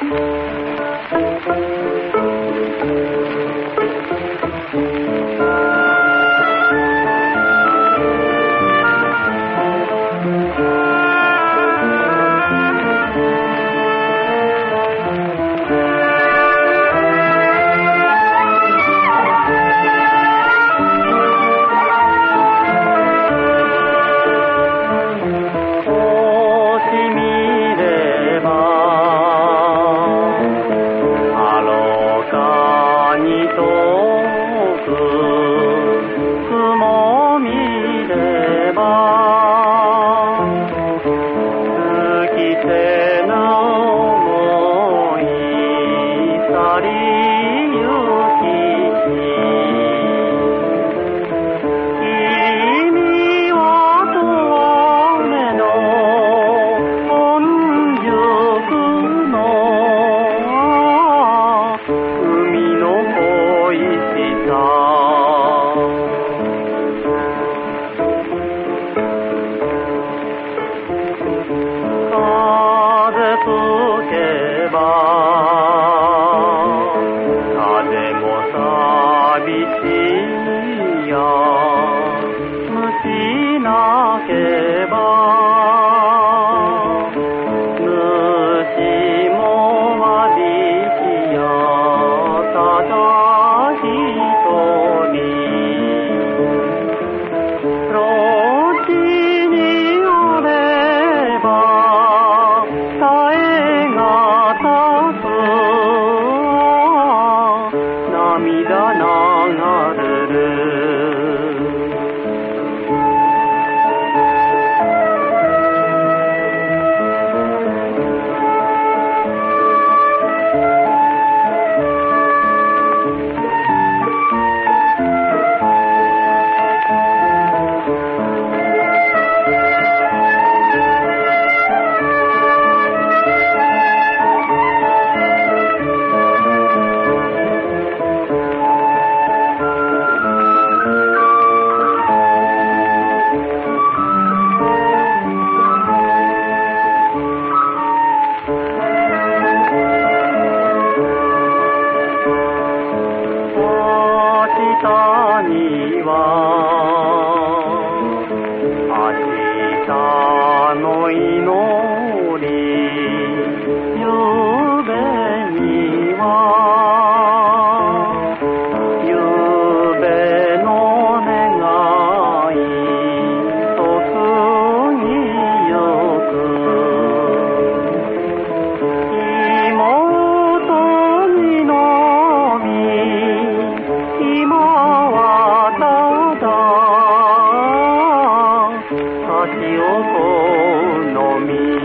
Thank you. 涙流れるには。しを好み